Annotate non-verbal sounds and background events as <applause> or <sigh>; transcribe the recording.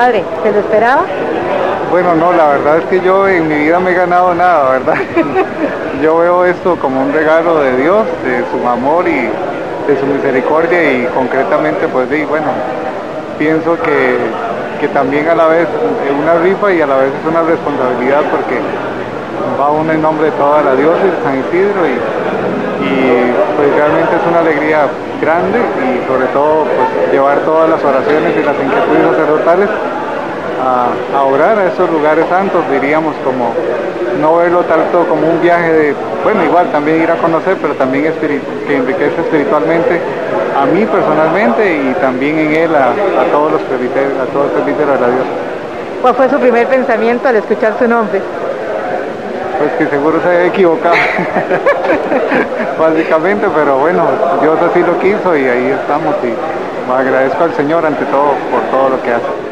Padre, ¿se lo esperaba? Bueno, no, la verdad es que yo en mi vida me he ganado nada, ¿verdad? <laughs> yo veo esto como un regalo de Dios, de su amor y de su misericordia y concretamente pues sí, bueno, pienso que, que también a la vez es una rifa y a la vez es una responsabilidad porque va uno en nombre de toda la diócesis de San Isidro y, una alegría grande y sobre todo pues llevar todas las oraciones y las inquietudes sacerdotales a, orar a esos lugares santos, diríamos, como no verlo tanto como un viaje de, bueno, igual también ir a conocer, pero también que enriquece espiritualmente a mí personalmente y también en él a, todos los presbíteros, a todos los presbíteros de la Dios. ¿Cuál fue su primer pensamiento al escuchar su nombre? Pues que seguro se había equivocado, <laughs> básicamente, pero bueno, Dios así lo quiso y ahí estamos y agradezco al Señor ante todo por todo lo que hace.